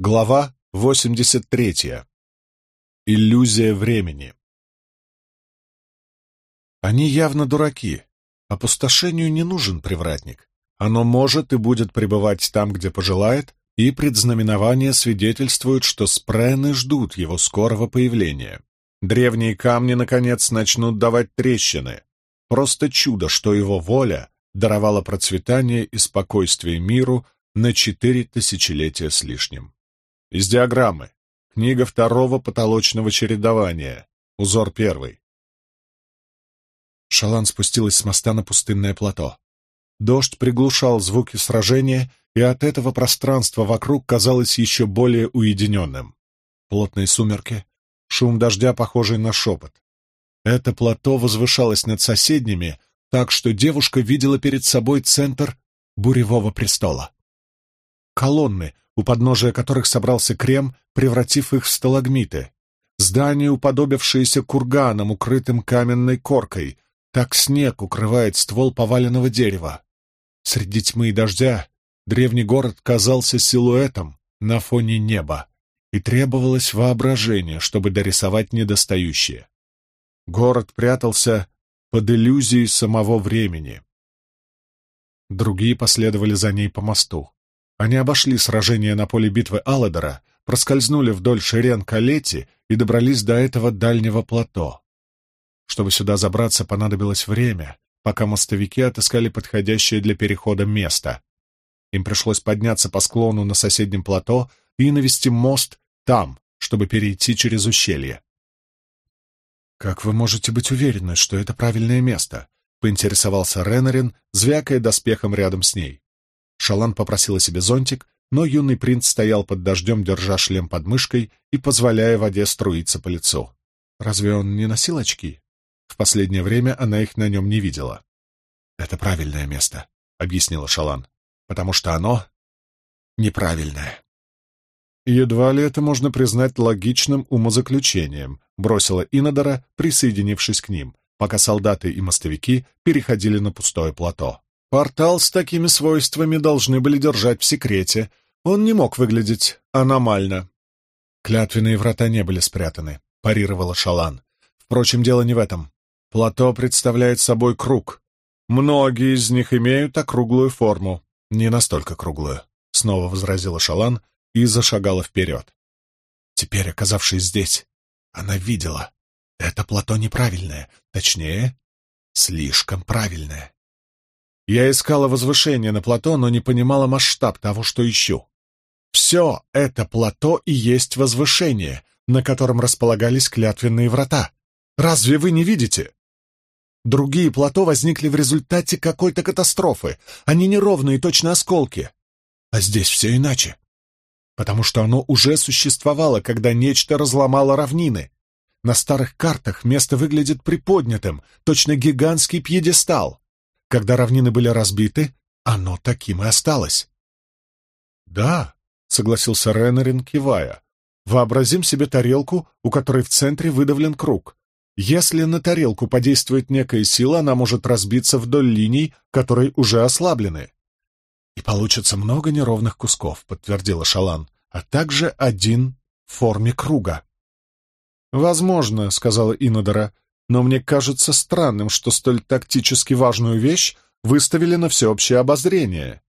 Глава 83. Иллюзия времени. Они явно дураки. Опустошению не нужен привратник. Оно может и будет пребывать там, где пожелает, и предзнаменования свидетельствуют, что спрены ждут его скорого появления. Древние камни, наконец, начнут давать трещины. Просто чудо, что его воля даровала процветание и спокойствие миру на четыре тысячелетия с лишним. Из диаграммы. Книга второго потолочного чередования. Узор первый. Шалан спустилась с моста на пустынное плато. Дождь приглушал звуки сражения, и от этого пространство вокруг казалось еще более уединенным. Плотные сумерки, шум дождя, похожий на шепот. Это плато возвышалось над соседними, так что девушка видела перед собой центр буревого престола. Колонны, у подножия которых собрался крем, превратив их в сталагмиты. Здание, уподобившееся курганом, укрытым каменной коркой, так снег укрывает ствол поваленного дерева. Среди тьмы и дождя древний город казался силуэтом на фоне неба, и требовалось воображение, чтобы дорисовать недостающее. Город прятался под иллюзией самого времени. Другие последовали за ней по мосту. Они обошли сражение на поле битвы Алладора, проскользнули вдоль шерен Калетти и добрались до этого дальнего плато. Чтобы сюда забраться, понадобилось время, пока мостовики отыскали подходящее для перехода место. Им пришлось подняться по склону на соседнем плато и навести мост там, чтобы перейти через ущелье. «Как вы можете быть уверены, что это правильное место?» — поинтересовался Ренарин, звякая доспехом рядом с ней. Шалан попросила себе зонтик, но юный принц стоял под дождем, держа шлем под мышкой и позволяя воде струиться по лицу. Разве он не носил очки? В последнее время она их на нем не видела. «Это правильное место», — объяснила Шалан, — «потому что оно неправильное». «Едва ли это можно признать логичным умозаключением», — бросила Инодора, присоединившись к ним, пока солдаты и мостовики переходили на пустое плато. Портал с такими свойствами должны были держать в секрете. Он не мог выглядеть аномально. Клятвенные врата не были спрятаны, парировала Шалан. Впрочем, дело не в этом. Плато представляет собой круг. Многие из них имеют округлую форму. Не настолько круглую, снова возразила Шалан и зашагала вперед. Теперь, оказавшись здесь, она видела. Это плато неправильное, точнее, слишком правильное. Я искала возвышение на плато, но не понимала масштаб того, что ищу. Все это плато и есть возвышение, на котором располагались клятвенные врата. Разве вы не видите? Другие плато возникли в результате какой-то катастрофы. Они неровные, точно осколки. А здесь все иначе. Потому что оно уже существовало, когда нечто разломало равнины. На старых картах место выглядит приподнятым, точно гигантский пьедестал. Когда равнины были разбиты, оно таким и осталось. «Да», — согласился Ренарин, кивая, — «вообразим себе тарелку, у которой в центре выдавлен круг. Если на тарелку подействует некая сила, она может разбиться вдоль линий, которые уже ослаблены». «И получится много неровных кусков», — подтвердила Шалан, — «а также один в форме круга». «Возможно», — сказала Инодора, но мне кажется странным, что столь тактически важную вещь выставили на всеобщее обозрение.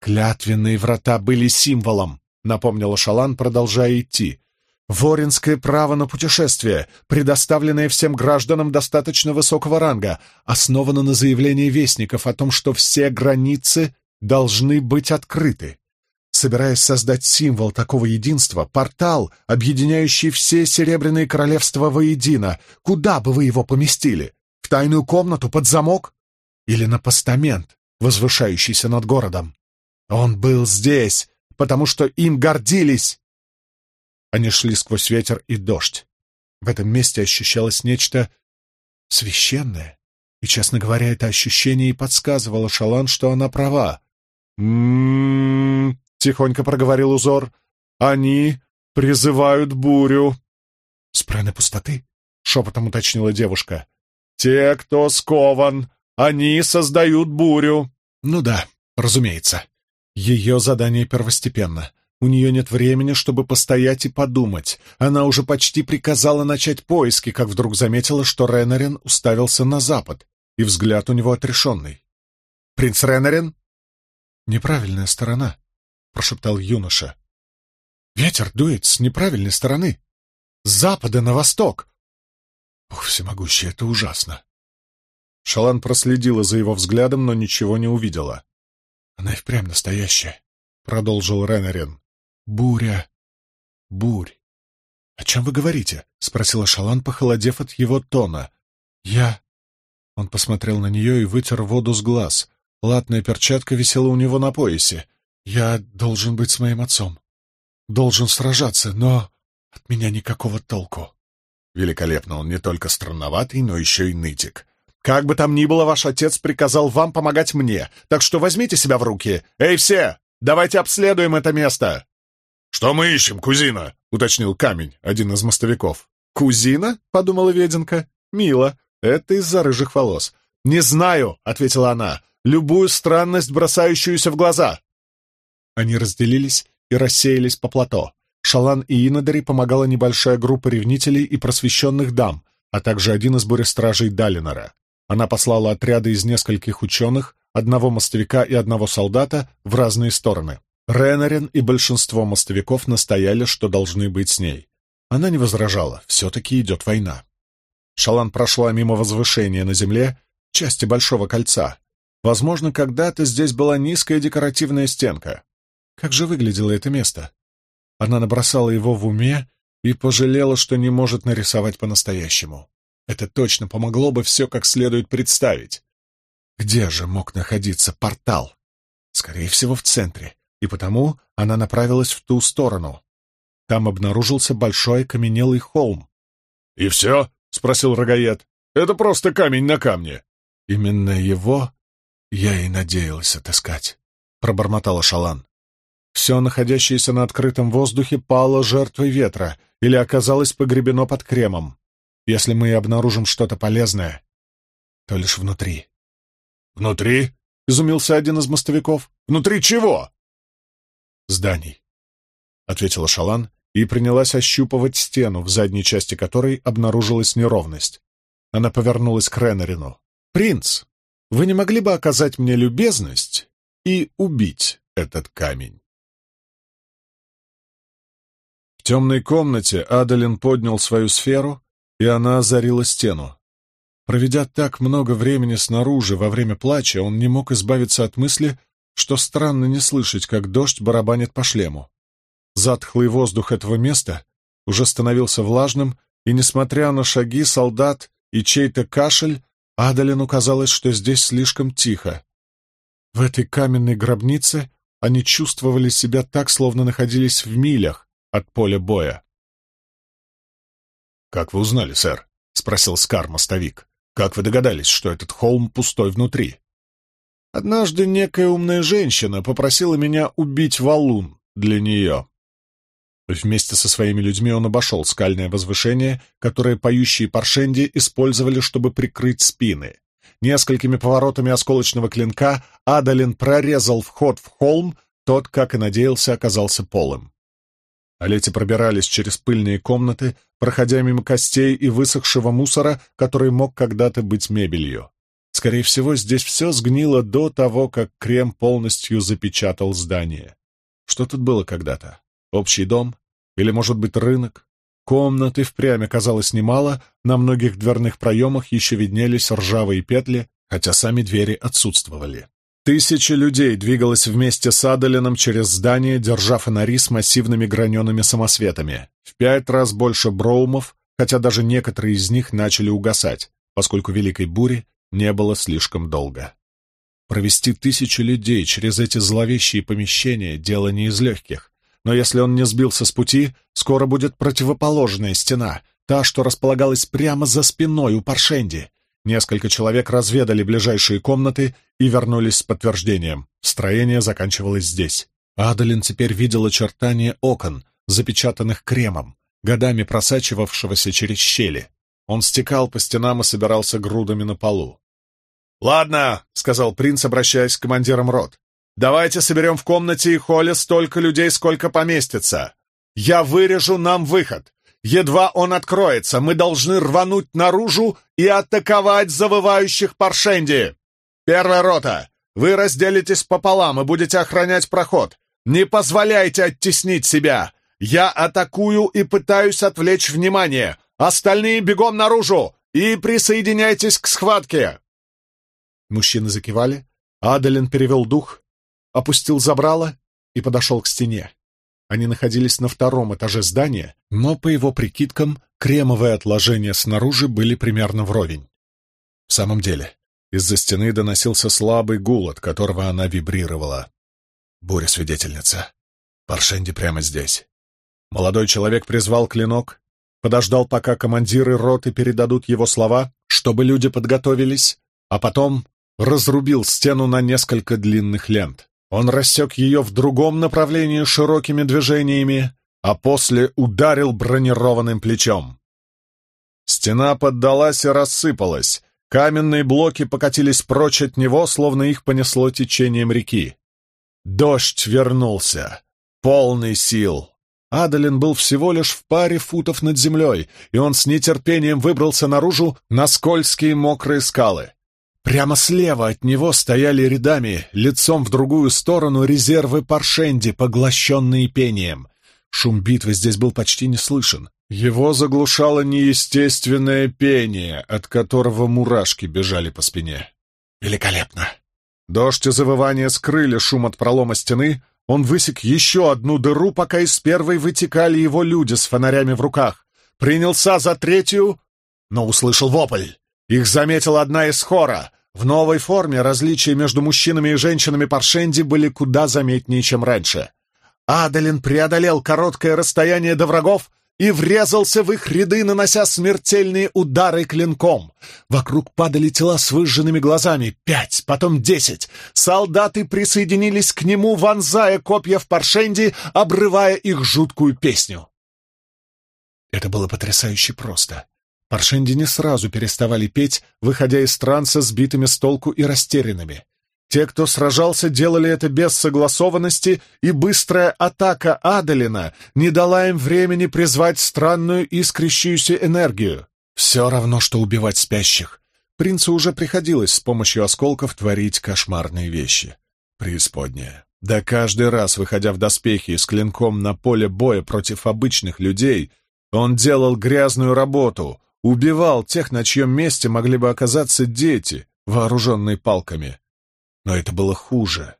«Клятвенные врата были символом», — напомнила Шалан, продолжая идти. «Воринское право на путешествие, предоставленное всем гражданам достаточно высокого ранга, основано на заявлении вестников о том, что все границы должны быть открыты собираясь создать символ такого единства, портал, объединяющий все Серебряные Королевства воедино. Куда бы вы его поместили? В тайную комнату под замок? Или на постамент, возвышающийся над городом? Он был здесь, потому что им гордились. Они шли сквозь ветер и дождь. В этом месте ощущалось нечто священное. И, честно говоря, это ощущение и подсказывало Шалан, что она права. «М-м-м», — тихонько проговорил узор. «Они призывают бурю». «Спрены пустоты?» — шепотом уточнила девушка. «Те, кто скован, они создают бурю». «Ну да, разумеется. Ее задание первостепенно. У нее нет времени, чтобы постоять и подумать. Она уже почти приказала начать поиски, как вдруг заметила, что Ренарин уставился на запад, и взгляд у него отрешенный. «Принц Ренарин?» «Неправильная сторона», — прошептал юноша. «Ветер дует с неправильной стороны. С запада на восток. Ох, всемогущий, это ужасно. Шалан проследила за его взглядом, но ничего не увидела. «Она и впрямь настоящая», — продолжил Ренарин. «Буря. Бурь». «О чем вы говорите?» — спросила Шалан, похолодев от его тона. «Я...» Он посмотрел на нее и вытер воду с глаз. Латная перчатка висела у него на поясе. «Я должен быть с моим отцом. Должен сражаться, но от меня никакого толку». Великолепно, он не только странноватый, но еще и нытик. Как бы там ни было, ваш отец приказал вам помогать мне, так что возьмите себя в руки. Эй, все, давайте обследуем это место!» «Что мы ищем, кузина?» — уточнил камень, один из мостовиков. «Кузина?» — подумала Веденка. «Мило. Это из-за рыжих волос». «Не знаю», — ответила она, — «любую странность, бросающуюся в глаза». Они разделились и рассеялись по плато. Шалан и Инодари помогала небольшая группа ревнителей и просвещенных дам, а также один из бурестражей Далинора. Она послала отряды из нескольких ученых, одного мостовика и одного солдата в разные стороны. Ренарин и большинство мостовиков настояли, что должны быть с ней. Она не возражала, все-таки идет война. Шалан прошла мимо возвышения на земле, части Большого кольца. Возможно, когда-то здесь была низкая декоративная стенка. Как же выглядело это место? Она набросала его в уме и пожалела, что не может нарисовать по-настоящему. Это точно помогло бы все как следует представить. Где же мог находиться портал? Скорее всего, в центре, и потому она направилась в ту сторону. Там обнаружился большой каменелый холм. «И все?» — спросил Рогаед. «Это просто камень на камне». «Именно его я и надеялась отыскать», — пробормотала Шалан. Все, находящееся на открытом воздухе, пало жертвой ветра или оказалось погребено под кремом. Если мы обнаружим что-то полезное, то лишь внутри. «Внутри?» — изумился один из мостовиков. «Внутри чего?» «Зданий», — ответила Шалан и принялась ощупывать стену, в задней части которой обнаружилась неровность. Она повернулась к Ренарину. «Принц, вы не могли бы оказать мне любезность и убить этот камень?» Темной комнате Адалин поднял свою сферу и она озарила стену. Проведя так много времени снаружи во время плача, он не мог избавиться от мысли, что странно не слышать, как дождь барабанит по шлему. Затхлый воздух этого места уже становился влажным, и, несмотря на шаги солдат и чей-то кашель, Адалину казалось, что здесь слишком тихо. В этой каменной гробнице они чувствовали себя так, словно находились в милях от поля боя. «Как вы узнали, сэр?» — спросил Скар-мостовик. «Как вы догадались, что этот холм пустой внутри?» «Однажды некая умная женщина попросила меня убить валун для нее». Вместе со своими людьми он обошел скальное возвышение, которое поющие паршенди использовали, чтобы прикрыть спины. Несколькими поворотами осколочного клинка Адалин прорезал вход в холм, тот, как и надеялся, оказался полым. А лети пробирались через пыльные комнаты, проходя мимо костей и высохшего мусора, который мог когда-то быть мебелью. Скорее всего, здесь все сгнило до того, как крем полностью запечатал здание. Что тут было когда-то? Общий дом? Или, может быть, рынок? Комнат и впрямь оказалось немало, на многих дверных проемах еще виднелись ржавые петли, хотя сами двери отсутствовали. Тысяча людей двигалась вместе с Адалином через здание, держа фонари с массивными гранеными самосветами. В пять раз больше броумов, хотя даже некоторые из них начали угасать, поскольку Великой Бури не было слишком долго. Провести тысячу людей через эти зловещие помещения — дело не из легких. Но если он не сбился с пути, скоро будет противоположная стена, та, что располагалась прямо за спиной у Паршенди, Несколько человек разведали ближайшие комнаты и вернулись с подтверждением. Строение заканчивалось здесь. Адалин теперь видел очертания окон, запечатанных кремом, годами просачивавшегося через щели. Он стекал по стенам и собирался грудами на полу. «Ладно», — сказал принц, обращаясь к командирам рот. Давайте соберем в комнате и холле столько людей, сколько поместится. Я вырежу нам выход. Едва он откроется, мы должны рвануть наружу и атаковать завывающих Паршенди. Первая рота, вы разделитесь пополам и будете охранять проход. Не позволяйте оттеснить себя. Я атакую и пытаюсь отвлечь внимание. Остальные бегом наружу и присоединяйтесь к схватке. Мужчины закивали. Адалин перевел дух, опустил забрало и подошел к стене. Они находились на втором этаже здания, но, по его прикидкам, кремовые отложения снаружи были примерно вровень. В самом деле, из-за стены доносился слабый гул, от которого она вибрировала. Буря-свидетельница. Паршенди прямо здесь. Молодой человек призвал клинок, подождал, пока командиры роты передадут его слова, чтобы люди подготовились, а потом разрубил стену на несколько длинных лент. Он рассек ее в другом направлении широкими движениями, а после ударил бронированным плечом. Стена поддалась и рассыпалась, каменные блоки покатились прочь от него, словно их понесло течением реки. Дождь вернулся, полный сил. Адалин был всего лишь в паре футов над землей, и он с нетерпением выбрался наружу на скользкие мокрые скалы. Прямо слева от него стояли рядами, лицом в другую сторону, резервы Паршенди, поглощенные пением. Шум битвы здесь был почти не слышен. Его заглушало неестественное пение, от которого мурашки бежали по спине. Великолепно! Дождь и завывание скрыли шум от пролома стены, он высек еще одну дыру, пока из первой вытекали его люди с фонарями в руках. Принялся за третью, но услышал вопль. Их заметила одна из хора. В новой форме различия между мужчинами и женщинами Паршенди были куда заметнее, чем раньше. Адалин преодолел короткое расстояние до врагов и врезался в их ряды, нанося смертельные удары клинком. Вокруг падали тела с выжженными глазами. Пять, потом десять. Солдаты присоединились к нему, вонзая копья в паршенди, обрывая их жуткую песню. Это было потрясающе просто. Паршенди не сразу переставали петь, выходя из транса сбитыми с толку и растерянными. Те, кто сражался, делали это без согласованности, и быстрая атака Адалина не дала им времени призвать странную искрящуюся энергию. Все равно, что убивать спящих. Принцу уже приходилось с помощью осколков творить кошмарные вещи. Преисподняя. Да каждый раз, выходя в доспехи с клинком на поле боя против обычных людей, он делал грязную работу, убивал тех, на чьем месте могли бы оказаться дети, вооруженные палками. Но это было хуже.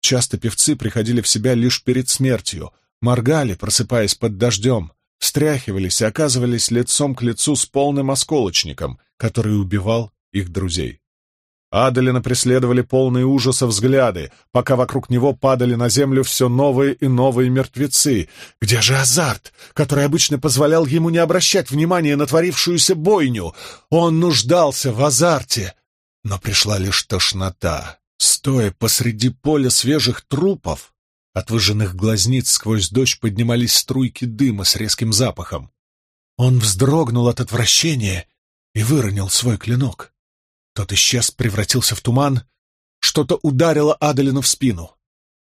Часто певцы приходили в себя лишь перед смертью, моргали, просыпаясь под дождем, встряхивались и оказывались лицом к лицу с полным осколочником, который убивал их друзей. Адалина преследовали полные ужаса взгляды, пока вокруг него падали на землю все новые и новые мертвецы. Где же азарт, который обычно позволял ему не обращать внимания на творившуюся бойню? Он нуждался в азарте, но пришла лишь тошнота. Стоя посреди поля свежих трупов, от выжженных глазниц сквозь дождь поднимались струйки дыма с резким запахом. Он вздрогнул от отвращения и выронил свой клинок. Тот исчез, превратился в туман. Что-то ударило Аделину в спину.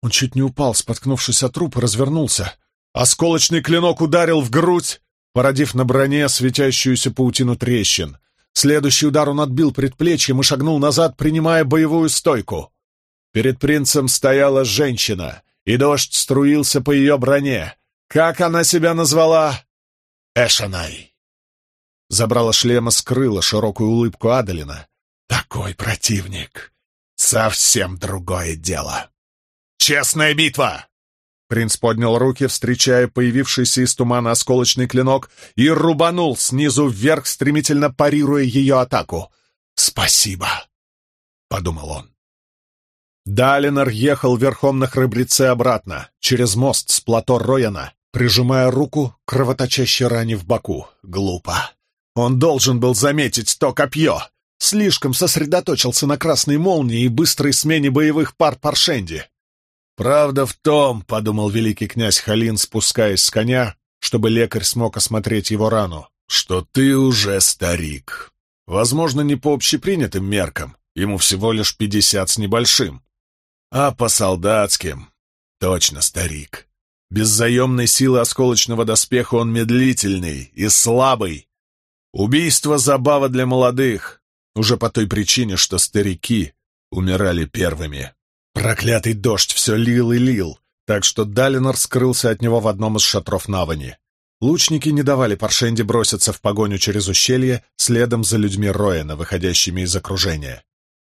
Он чуть не упал, споткнувшись от труп, развернулся. Осколочный клинок ударил в грудь, породив на броне светящуюся паутину трещин. Следующий удар он отбил предплечьем и шагнул назад, принимая боевую стойку. Перед принцем стояла женщина, и дождь струился по ее броне. Как она себя назвала? Эшанай. Забрала шлема скрыла широкую улыбку Адалина. Такой противник. Совсем другое дело. Честная битва! Принц поднял руки, встречая появившийся из тумана осколочный клинок, и рубанул снизу вверх, стремительно парируя ее атаку. «Спасибо!» — подумал он. Далинор ехал верхом на храбреце обратно, через мост с плато Рояна, прижимая руку кровоточащей ране в боку. Глупо. Он должен был заметить то копье. Слишком сосредоточился на красной молнии и быстрой смене боевых пар Паршенди. «Правда в том», — подумал великий князь Халин, спускаясь с коня, чтобы лекарь смог осмотреть его рану, — «что ты уже старик. Возможно, не по общепринятым меркам, ему всего лишь пятьдесят с небольшим. А по солдатским точно старик. Без заемной силы осколочного доспеха он медлительный и слабый. Убийство — забава для молодых, уже по той причине, что старики умирали первыми. Проклятый дождь все лил и лил, так что Далинор скрылся от него в одном из шатров Навани. Лучники не давали Паршенде броситься в погоню через ущелье следом за людьми Роэна, выходящими из окружения.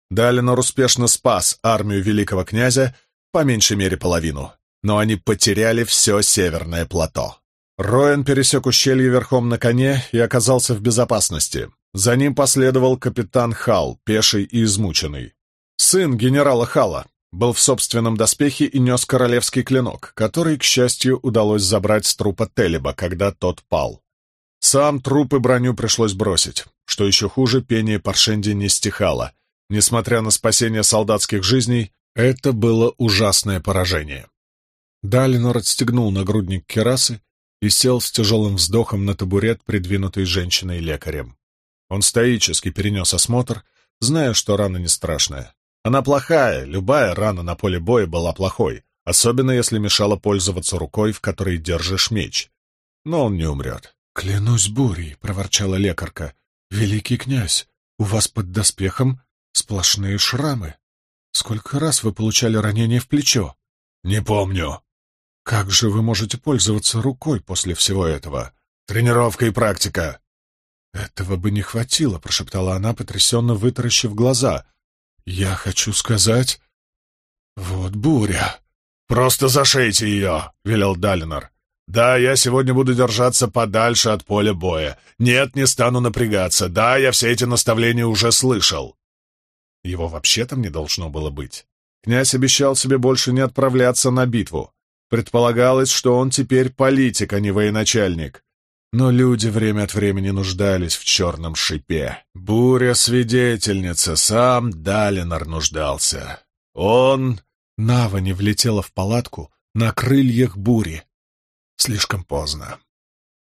Далинор успешно спас армию великого князя, по меньшей мере половину, но они потеряли все северное плато. Роэн пересек ущелье верхом на коне и оказался в безопасности. За ним последовал капитан Хал, пеший и измученный. Сын генерала Хала, был в собственном доспехе и нес королевский клинок, который, к счастью, удалось забрать с трупа Телеба, когда тот пал. Сам труп и броню пришлось бросить. Что еще хуже, пение Паршенди не стихало. Несмотря на спасение солдатских жизней, это было ужасное поражение. Далинор отстегнул нагрудник керасы и сел с тяжелым вздохом на табурет, придвинутый женщиной-лекарем. Он стоически перенес осмотр, зная, что рана не страшная. Она плохая, любая рана на поле боя была плохой, особенно если мешала пользоваться рукой, в которой держишь меч. Но он не умрет. «Клянусь бурей», — проворчала лекарка. «Великий князь, у вас под доспехом сплошные шрамы. Сколько раз вы получали ранение в плечо?» «Не помню». «Как же вы можете пользоваться рукой после всего этого?» «Тренировка и практика». «Этого бы не хватило», — прошептала она, потрясенно вытаращив глаза. «Я хочу сказать...» «Вот буря!» «Просто зашейте ее!» — велел Далинор. «Да, я сегодня буду держаться подальше от поля боя. Нет, не стану напрягаться. Да, я все эти наставления уже слышал». Его вообще там не должно было быть. Князь обещал себе больше не отправляться на битву. Предполагалось, что он теперь политик, а не военачальник. Но люди время от времени нуждались в черном шипе. Буря-свидетельница, сам Далинор нуждался. Он... Нава не влетела в палатку на крыльях бури. Слишком поздно.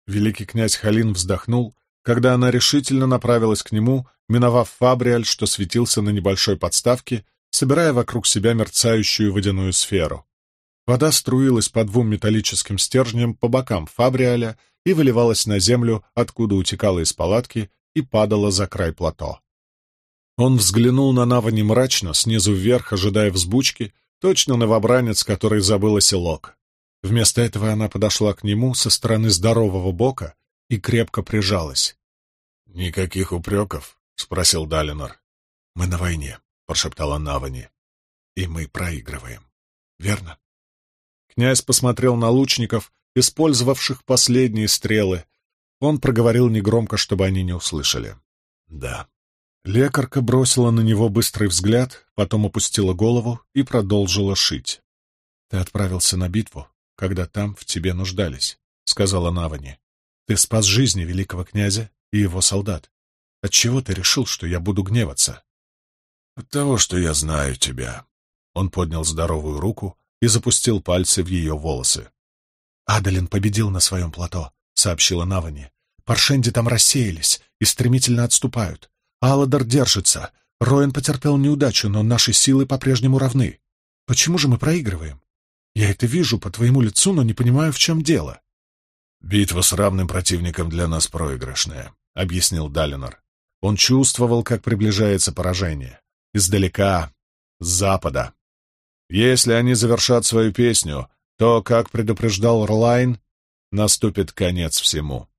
Великий князь Халин вздохнул, когда она решительно направилась к нему, миновав Фабриаль, что светился на небольшой подставке, собирая вокруг себя мерцающую водяную сферу. Вода струилась по двум металлическим стержням по бокам Фабриаля и выливалась на землю, откуда утекала из палатки и падала за край плато. Он взглянул на Навани мрачно, снизу вверх, ожидая взбучки, точно новобранец, который забыл оселок. Вместо этого она подошла к нему со стороны здорового бока и крепко прижалась. «Никаких упреков?» — спросил Далинор. «Мы на войне», — прошептала Навани. «И мы проигрываем. Верно?» Князь посмотрел на лучников, использовавших последние стрелы. Он проговорил негромко, чтобы они не услышали. «Да». Лекарка бросила на него быстрый взгляд, потом опустила голову и продолжила шить. «Ты отправился на битву, когда там в тебе нуждались», — сказала Навани. «Ты спас жизни великого князя и его солдат. Отчего ты решил, что я буду гневаться?» «От того, что я знаю тебя». Он поднял здоровую руку и запустил пальцы в ее волосы. «Адалин победил на своем плато», — сообщила Навани. «Паршенди там рассеялись и стремительно отступают. Аладар держится. Роэн потерпел неудачу, но наши силы по-прежнему равны. Почему же мы проигрываем? Я это вижу по твоему лицу, но не понимаю, в чем дело». «Битва с равным противником для нас проигрышная», — объяснил Далинор. Он чувствовал, как приближается поражение. Издалека, с запада. Если они завершат свою песню, то, как предупреждал Рлайн, наступит конец всему.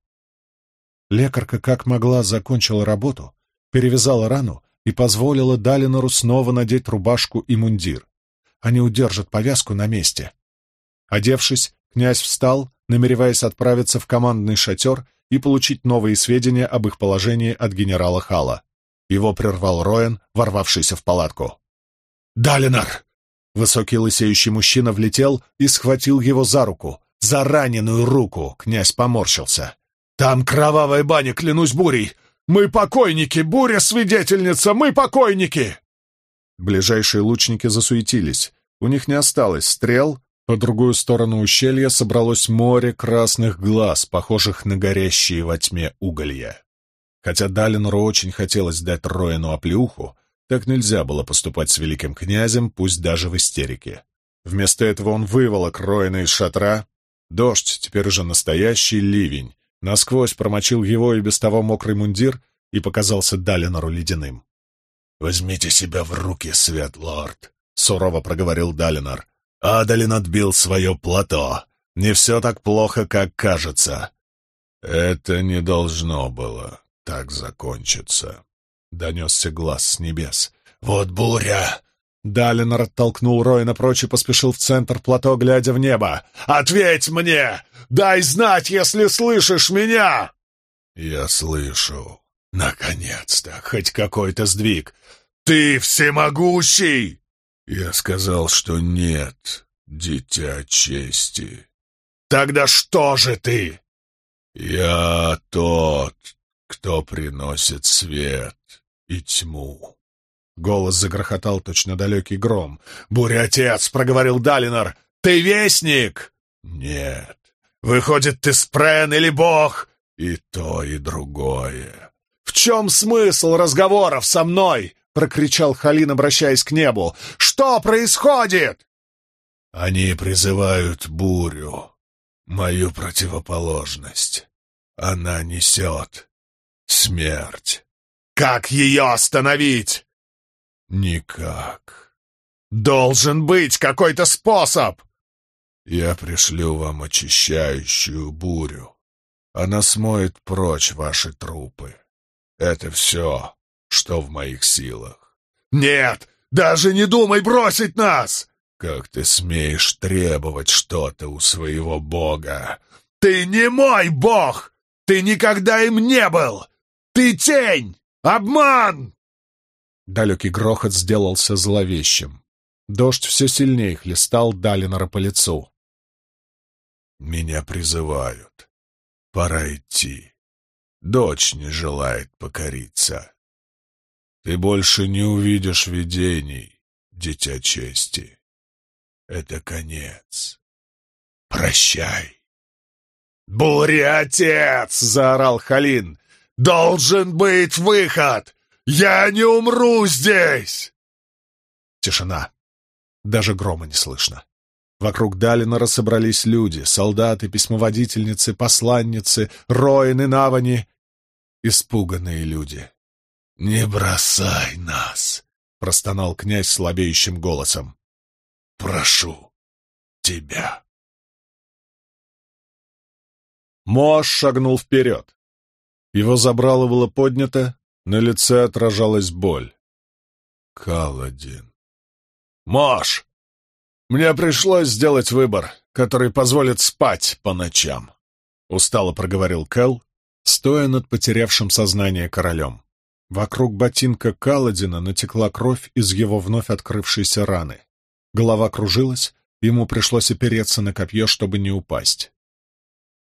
Лекарка как могла закончила работу, перевязала рану и позволила Далинору снова надеть рубашку и мундир. Они удержат повязку на месте. Одевшись, князь встал, намереваясь отправиться в командный шатер и получить новые сведения об их положении от генерала Хала. Его прервал Роэн, ворвавшийся в палатку. «Далинор!» Высокий лысеющий мужчина влетел и схватил его за руку. За раненую руку князь поморщился. «Там кровавая баня, клянусь бурей! Мы покойники! Буря свидетельница! Мы покойники!» Ближайшие лучники засуетились. У них не осталось стрел, по другую сторону ущелья собралось море красных глаз, похожих на горящие во тьме уголья. Хотя Далинору очень хотелось дать Роину оплеуху, Так нельзя было поступать с великим князем, пусть даже в истерике. Вместо этого он выволок Роина из шатра. Дождь, теперь уже настоящий ливень, насквозь промочил его и без того мокрый мундир и показался Далинору ледяным. «Возьмите себя в руки, свет лорд», — сурово проговорил Далинор. «Адалин отбил свое плато. Не все так плохо, как кажется». «Это не должно было так закончиться», — донесся глаз с небес. «Вот буря!» Далинор оттолкнул Ройна прочь и поспешил в центр плато, глядя в небо. «Ответь мне! Дай знать, если слышишь меня!» «Я слышу. Наконец-то! Хоть какой-то сдвиг! Ты всемогущий!» Я сказал, что нет, дитя чести. «Тогда что же ты?» «Я тот, кто приносит свет и тьму». Голос загрохотал точно далекий гром. «Буря-отец!» — проговорил Далинор. «Ты вестник?» «Нет. Выходит, ты спрен или бог?» «И то, и другое». «В чем смысл разговоров со мной?» — прокричал Халин, обращаясь к небу. «Что происходит?» «Они призывают бурю, мою противоположность. Она несет смерть». «Как ее остановить?» «Никак. Должен быть какой-то способ!» «Я пришлю вам очищающую бурю. Она смоет прочь ваши трупы. Это все, что в моих силах. «Нет! Даже не думай бросить нас!» «Как ты смеешь требовать что-то у своего бога?» «Ты не мой бог! Ты никогда им не был! Ты тень! Обман!» Далекий грохот сделался зловещим. Дождь все сильнее хлестал Далинора по лицу. «Меня призывают. Пора идти. Дочь не желает покориться. Ты больше не увидишь видений, дитя чести. Это конец. Прощай. «Буря, отец!» — заорал Халин. «Должен быть выход! Я не умру здесь!» Тишина. Даже грома не слышно. Вокруг Далинора собрались люди, солдаты, письмоводительницы, посланницы, роины Навани. Испуганные люди. «Не бросай нас!» — простонал князь слабеющим голосом. «Прошу тебя!» Мош шагнул вперед. Его забрало было поднято, на лице отражалась боль. Каладин. «Мош! Мне пришлось сделать выбор, который позволит спать по ночам», — устало проговорил Кэл, стоя над потерявшим сознание королем. Вокруг ботинка Каладина натекла кровь из его вновь открывшейся раны. Голова кружилась, ему пришлось опереться на копье, чтобы не упасть.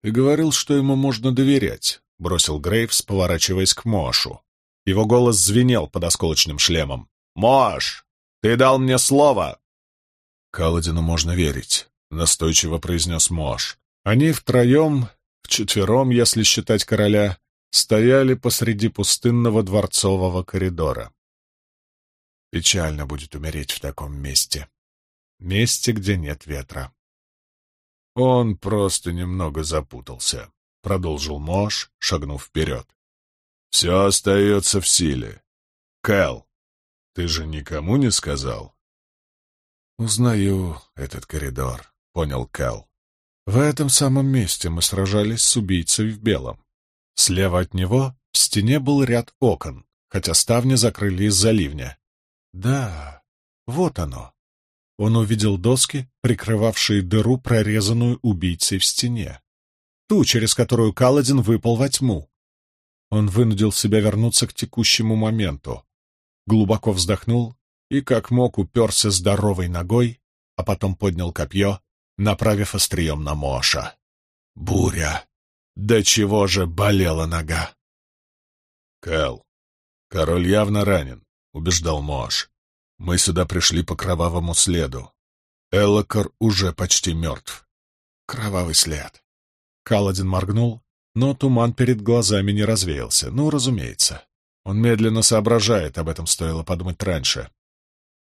«Ты говорил, что ему можно доверять», — бросил Грейвс, поворачиваясь к Моашу. Его голос звенел под осколочным шлемом. «Моаш, ты дал мне слово!» «Каладину можно верить», — настойчиво произнес Моаш. Они втроем, вчетвером, если считать короля, стояли посреди пустынного дворцового коридора. Печально будет умереть в таком месте. Месте, где нет ветра. Он просто немного запутался, — продолжил Мош, шагнув вперед. Все остается в силе. Кэл, ты же никому не сказал? Узнаю этот коридор, — понял Кэл. В этом самом месте мы сражались с убийцей в белом. Слева от него в стене был ряд окон, хотя ставни закрыли из-за ливня. Да, вот оно. Он увидел доски, прикрывавшие дыру, прорезанную убийцей в стене. Ту, через которую Каладин выпал во тьму. Он вынудил себя вернуться к текущему моменту. Глубоко вздохнул и, как мог, уперся здоровой ногой, а потом поднял копье, направив острием на Моша. Буря! Да чего же болела нога? Кэл, король явно ранен, убеждал Мош. Мы сюда пришли по кровавому следу. Эллокар уже почти мертв. Кровавый след. Каладин моргнул, но туман перед глазами не развеялся. Ну, разумеется. Он медленно соображает, об этом стоило подумать раньше.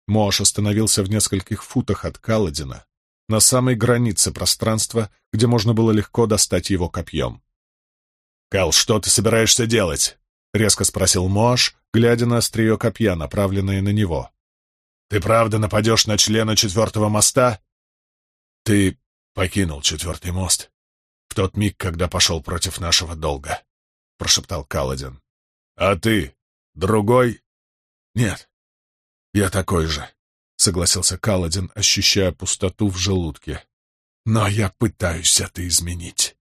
Мош остановился в нескольких футах от Каладина, на самой границе пространства, где можно было легко достать его копьем. «Кал, что ты собираешься делать?» — резко спросил Мош, глядя на острие копья, направленное на него. «Ты правда нападешь на члена четвертого моста?» «Ты покинул четвертый мост в тот миг, когда пошел против нашего долга», — прошептал Каладин. «А ты? Другой?» «Нет, я такой же», — согласился Каладин, ощущая пустоту в желудке. «Но я пытаюсь это изменить».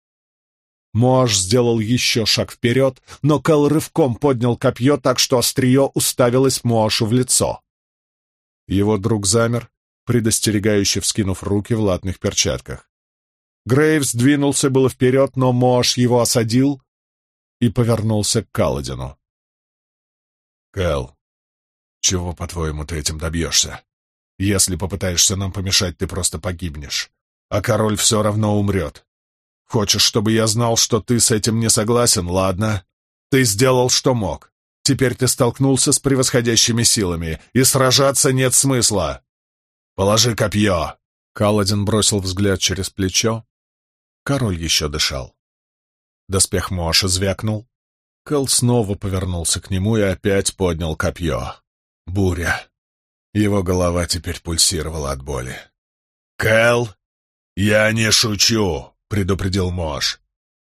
Моаш сделал еще шаг вперед, но Кэл рывком поднял копье так, что острие уставилось Моашу в лицо. Его друг замер, предостерегающе вскинув руки в латных перчатках. Грейвс двинулся было вперед, но Моаш его осадил и повернулся к Каладину. «Кэл, чего, по-твоему, ты этим добьешься? Если попытаешься нам помешать, ты просто погибнешь, а король все равно умрет. Хочешь, чтобы я знал, что ты с этим не согласен? Ладно. Ты сделал, что мог. Теперь ты столкнулся с превосходящими силами, и сражаться нет смысла. Положи копье!» Каладин бросил взгляд через плечо. Король еще дышал. Доспех Моша звякнул. Кэл снова повернулся к нему и опять поднял копье. Буря. Его голова теперь пульсировала от боли. «Кэл, я не шучу!» — предупредил Мош.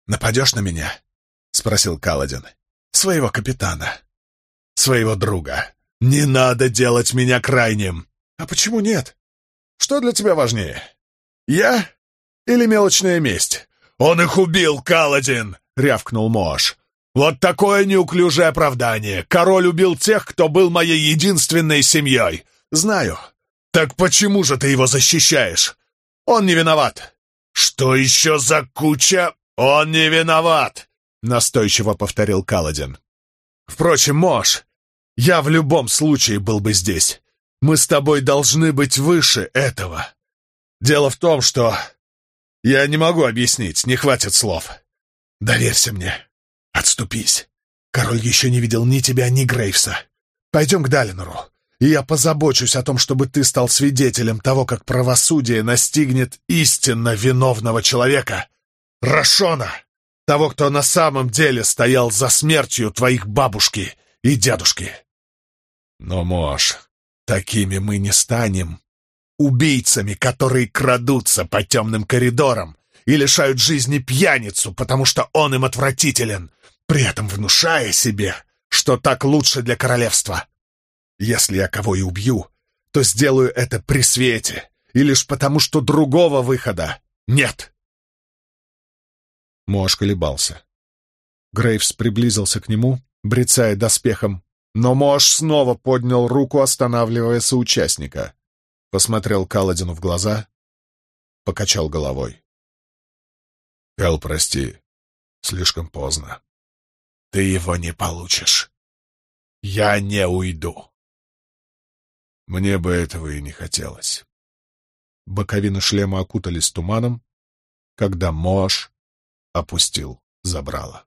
«Нападешь на меня?» — спросил Каладин. «Своего капитана. Своего друга. Не надо делать меня крайним!» «А почему нет? Что для тебя важнее? Я или мелочная месть?» «Он их убил, Каладин!» — рявкнул Мош. «Вот такое неуклюжее оправдание! Король убил тех, кто был моей единственной семьей!» «Знаю. Так почему же ты его защищаешь? Он не виноват. «Что еще за куча? Он не виноват!» — настойчиво повторил Каладин. «Впрочем, Мош, я в любом случае был бы здесь. Мы с тобой должны быть выше этого. Дело в том, что... Я не могу объяснить, не хватит слов. Доверься мне. Отступись. Король еще не видел ни тебя, ни Грейвса. Пойдем к Далинору и я позабочусь о том, чтобы ты стал свидетелем того, как правосудие настигнет истинно виновного человека, Рашона, того, кто на самом деле стоял за смертью твоих бабушки и дедушки. Но, Мош, такими мы не станем. Убийцами, которые крадутся по темным коридорам и лишают жизни пьяницу, потому что он им отвратителен, при этом внушая себе, что так лучше для королевства. Если я кого и убью, то сделаю это при свете, и лишь потому, что другого выхода нет. Мош колебался. Грейвс приблизился к нему, брецая доспехом, но Мош снова поднял руку, останавливая соучастника. Посмотрел Каладину в глаза, покачал головой. «Кал, прости, слишком поздно. Ты его не получишь. Я не уйду». Мне бы этого и не хотелось. Боковины шлема окутались туманом, когда Моаш опустил забрало.